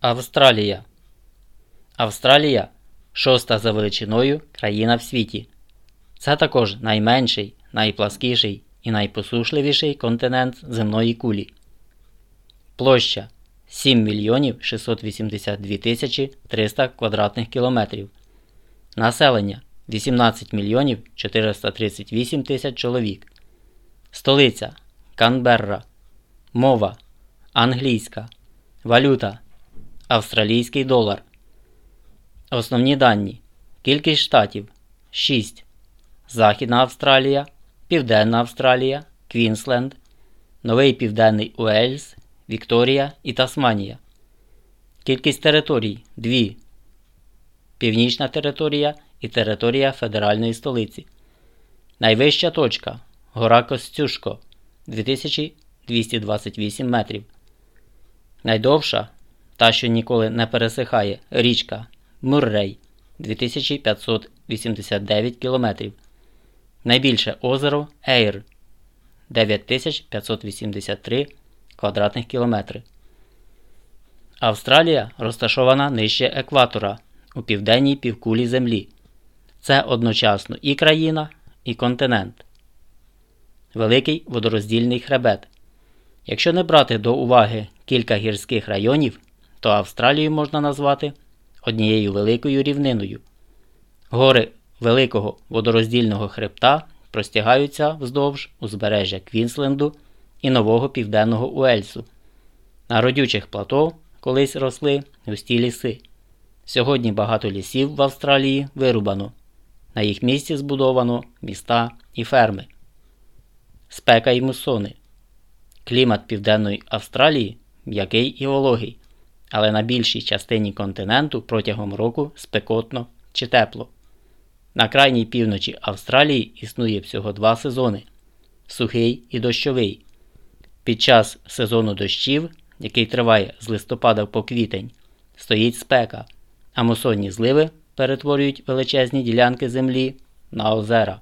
Австралія. Австралія шоста за величиною країна в світі. Це також найменший, найпласкіший і найпосушливіший континент земної кулі. Площа 7 мільйонів 682 тисячі 300 квадратних кілометрів. Населення 18 мільйонів 438 тисяч чоловік. Столиця Канберра. Мова англійська. Валюта австралійський долар. Основні дані. Кількість штатів 6. Західна Австралія, Південна Австралія, Квінсленд, Новий Південний Уельс, Вікторія і Тасманія. Кількість територій 2. Північна територія і територія Федеральної столиці. Найвища точка Гора Костюшко 2228 метрів. Найдовша та що ніколи не пересихає річка Муррей 2589 км. Найбільше озеро Ейр 9583 квадратних кілометри. Австралія розташована нижче екватора у південній півкулі Землі. Це одночасно і країна, і континент. Великий водороздільний хребет. Якщо не брати до уваги кілька гірських районів, то Австралію можна назвати однією великою рівниною. Гори великого водороздільного хребта простягаються вздовж узбережжя Квінсленду і Нового Південного Уельсу. На родючих плато колись росли густі ліси. Сьогодні багато лісів в Австралії вирубано. На їх місці збудовано міста і ферми. Спека і мусони. Клімат Південної Австралії м'який і вологий але на більшій частині континенту протягом року спекотно чи тепло. На крайній півночі Австралії існує всього два сезони сухий і дощовий. Під час сезону дощів, який триває з листопада по квітень, стоїть спека, а мусонні зливи перетворюють величезні ділянки землі на озера.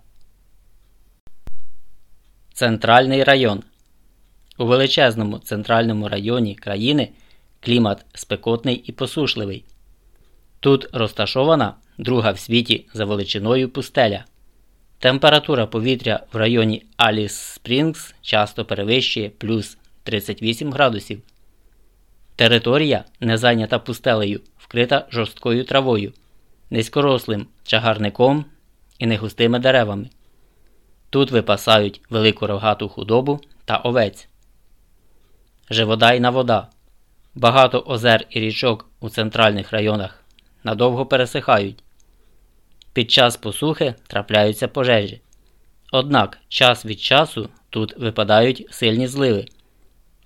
Центральний район у величезному центральному районі країни клімат спекотний і посушливий. Тут розташована друга в світі за величиною пустеля. Температура повітря в районі Аліс Спрінгс часто перевищує плюс 38 градусів. Територія, не зайнята пустелею, вкрита жорсткою травою, низькорослим чагарником і негустими деревами. Тут випасають велику рогату худобу та овець. Живодайна вода. Багато озер і річок у центральних районах надовго пересихають. Під час посухи трапляються пожежі. Однак час від часу тут випадають сильні зливи,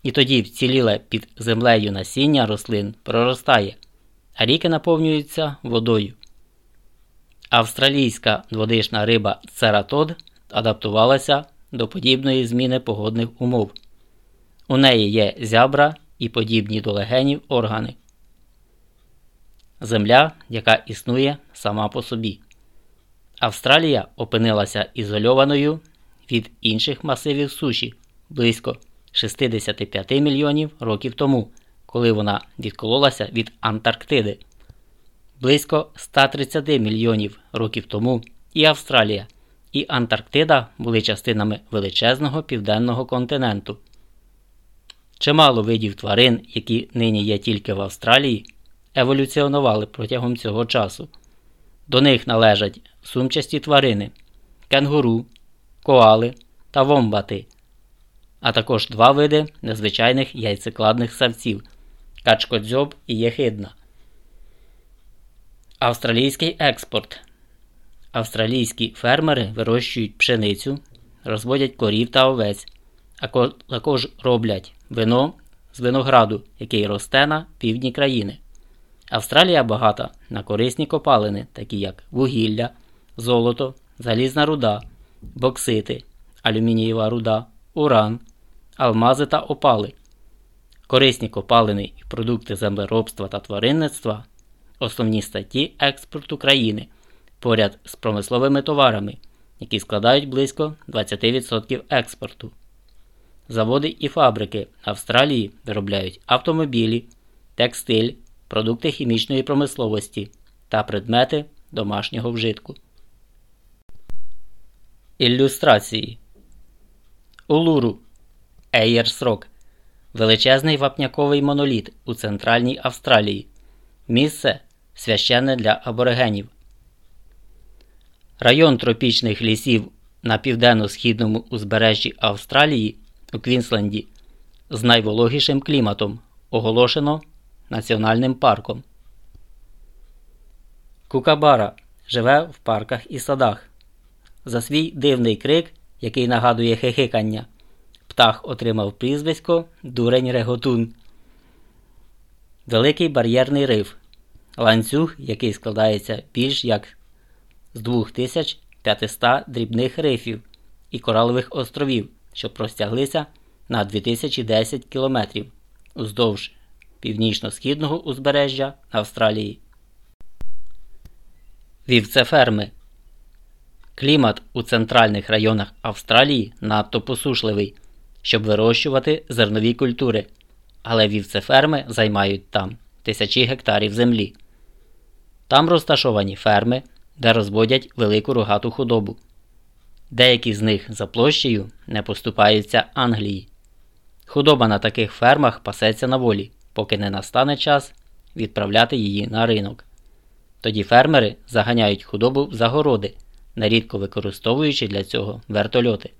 і тоді вціліле під землею насіння рослин проростає, а ріки наповнюються водою. Австралійська дводишна риба цератод адаптувалася до подібної зміни погодних умов. У неї є зябра і подібні до легенів органи. Земля, яка існує сама по собі. Австралія опинилася ізольованою від інших масивів суші близько 65 мільйонів років тому, коли вона відкололася від Антарктиди. Близько 130 мільйонів років тому і Австралія, і Антарктида були частинами величезного південного континенту. Чимало видів тварин, які нині є тільки в Австралії, еволюціонували протягом цього часу. До них належать сумчасті тварини, кенгуру, коали та вомбати, а також два види незвичайних яйцекладних савців качкодзьоб і єхидна. Австралійський експорт. Австралійські фермери вирощують пшеницю, розводять корів та овець, також роблять вино з винограду, який росте на півдні країни. Австралія багата на корисні копалини, такі як вугілля, золото, залізна руда, боксити, алюмінієва руда, уран, алмази та опали. Корисні копалини і продукти землеробства та тваринництва основні статті експорту країни поряд з промисловими товарами, які складають близько 20% експорту. Заводи і фабрики Австралії виробляють автомобілі, текстиль, продукти хімічної промисловості та предмети домашнього вжитку. Ілюстрації Улуру Ейерсрок величезний вапняковий моноліт у Центральній Австралії. Місце священне для аборигенів. Район тропічних лісів на південно-східному узбережжі Австралії у Квінсленді з найвологішим кліматом оголошено національним парком. Кукабара живе в парках і садах. За свій дивний крик, який нагадує хихикання, птах отримав прізвисько Дурень Реготун. Великий бар'єрний риф. Ланцюг, який складається більш як з 2500 дрібних рифів і коралових островів, що простяглися на 2010 кілометрів уздовж північно-східного узбережжя Австралії. Вівцеферми Клімат у центральних районах Австралії надто посушливий, щоб вирощувати зернові культури, але вівцеферми займають там тисячі гектарів землі. Там розташовані ферми, де розводять велику рогату худобу. Деякі з них за площею не поступаються Англії. Худоба на таких фермах пасеться на волі, поки не настане час відправляти її на ринок. Тоді фермери заганяють худобу в загороди, нерідко використовуючи для цього вертольоти.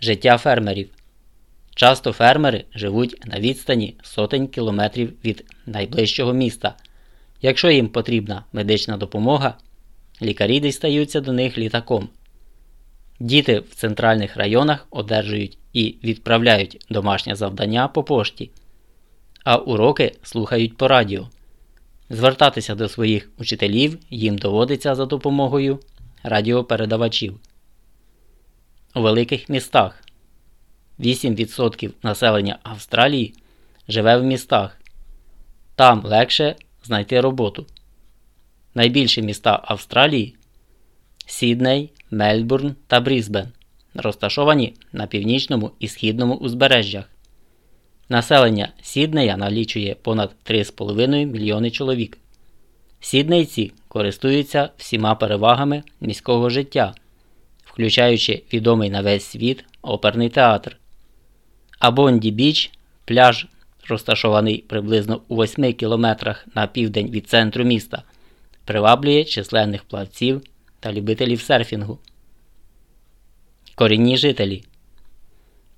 Життя фермерів Часто фермери живуть на відстані сотень кілометрів від найближчого міста. Якщо їм потрібна медична допомога, лікарі дістаються до них літаком. Діти в центральних районах одержують і відправляють домашнє завдання по пошті, а уроки слухають по радіо. Звертатися до своїх учителів їм доводиться за допомогою радіопередавачів. У великих містах 8% населення Австралії живе в містах. Там легше знайти роботу. Найбільші міста Австралії Сідней, Мельбурн та Брізбен, розташовані на північному і східному узбережжях. Населення Сіднея налічує понад 3,5 мільйони чоловік. Сіднейці користуються всіма перевагами міського життя, включаючи відомий на весь світ оперний театр. А Бонді Біч, пляж, розташований приблизно у 8 кілометрах на південь від центру міста, приваблює численних плавців та любителів серфінгу. Корінні жителі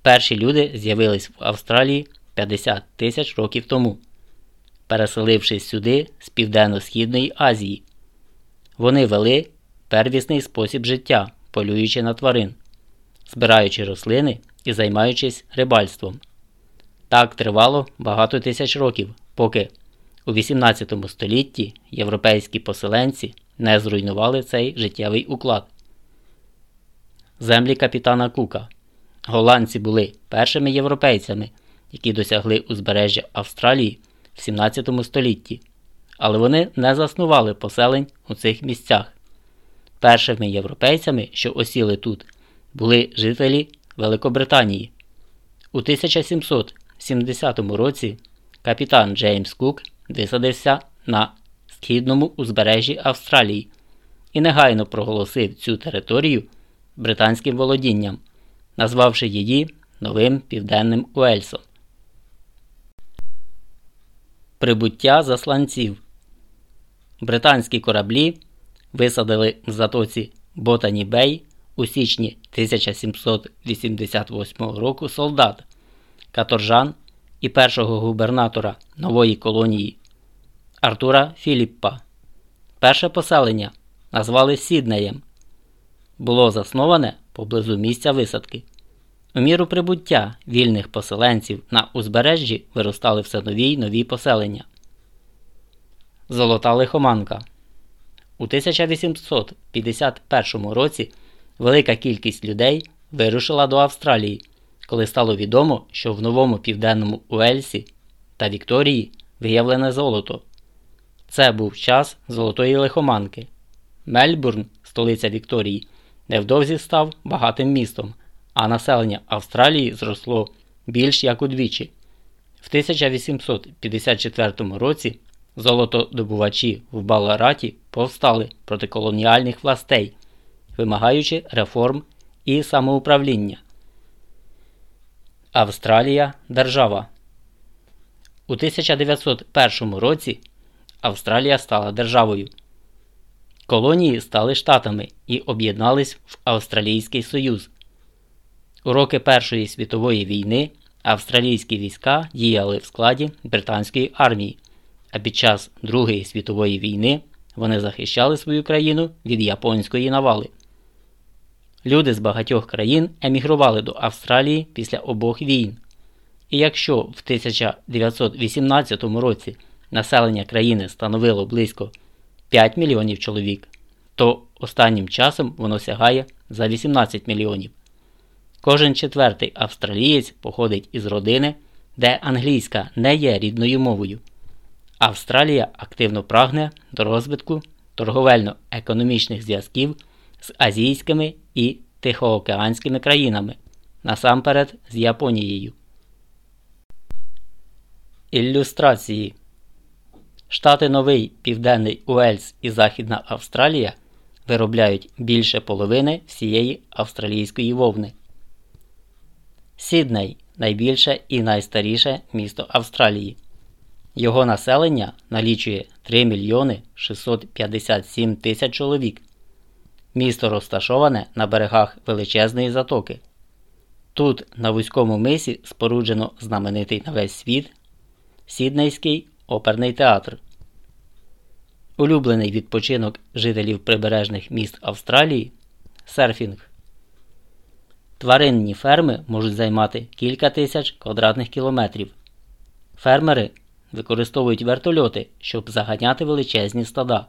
Перші люди з'явились в Австралії 50 тисяч років тому, переселившись сюди з Південно-Східної Азії. Вони вели первісний спосіб життя, полюючи на тварин, збираючи рослини і займаючись рибальством. Так тривало багато тисяч років, поки у 18 столітті європейські поселенці не зруйнували цей життєвий уклад. Землі капітана Кука. Голландці були першими європейцями, які досягли узбережжя Австралії в 17 столітті, але вони не заснували поселень у цих місцях. Першими європейцями, що осіли тут, були жителі Великобританії. У 1770 році капітан Джеймс Кук висадився на східному узбережжі Австралії і негайно проголосив цю територію британським володінням, назвавши її Новим Південним Уельсом. Прибуття засланців Британські кораблі висадили в затоці Ботані Бей у січні 1788 року солдат, каторжан і першого губернатора нової колонії Артура Філіппа. Перше поселення назвали Сіднеєм. Було засноване поблизу місця висадки. У міру прибуття вільних поселенців на узбережжі виростали все нові й нові поселення. Золота лихоманка. У 1851 році велика кількість людей вирушила до Австралії, коли стало відомо, що в новому південному Уельсі та Вікторії виявлене золото. Це був час золотої лихоманки. Мельбурн, столиця Вікторії, невдовзі став багатим містом, а населення Австралії зросло більш як удвічі. В 1854 році золотодобувачі в Балараті повстали проти колоніальних властей, вимагаючи реформ і самоуправління. Австралія держава. У 1901 році Австралія стала державою. Колонії стали штатами і об'єднались в Австралійський Союз. У роки Першої світової війни австралійські війська діяли в складі британської армії, а під час Другої світової війни вони захищали свою країну від японської навали. Люди з багатьох країн емігрували до Австралії після обох війн. І якщо в 1918 році населення країни становило близько 5 мільйонів чоловік, то останнім часом воно сягає за 18 мільйонів. Кожен четвертий австралієць походить із родини, де англійська не є рідною мовою. Австралія активно прагне до розвитку торговельно-економічних зв'язків з азійськими і тихоокеанськими країнами, насамперед з Японією. Ілюстрації Штати Новий, Південний Уельс і Західна Австралія виробляють більше половини всієї австралійської вовни. Сідней найбільше і найстаріше місто Австралії. Його населення налічує 3 мільйони 657 тисяч чоловік. Місто розташоване на берегах величезної затоки. Тут, на вузькому мисі, споруджено знаменитий на весь світ Сіднейський оперний театр. Улюблений відпочинок жителів прибережних міст Австралії серфінг. Тваринні ферми можуть займати кілька тисяч квадратних кілометрів. Фермери використовують вертольоти, щоб заганяти величезні стада.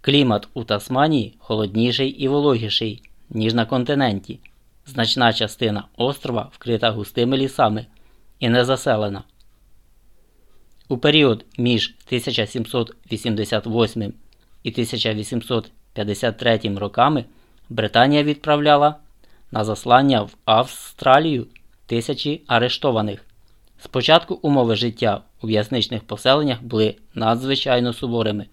Клімат у Тасманії холодніший і вологіший, ніж на континенті. Значна частина острова вкрита густими лісами і не заселена. У період між 1788 і 1853 роками Британія відправляла на заслання в Австралію тисячі арештованих. Спочатку умови життя у в'язничних поселеннях були надзвичайно суворими.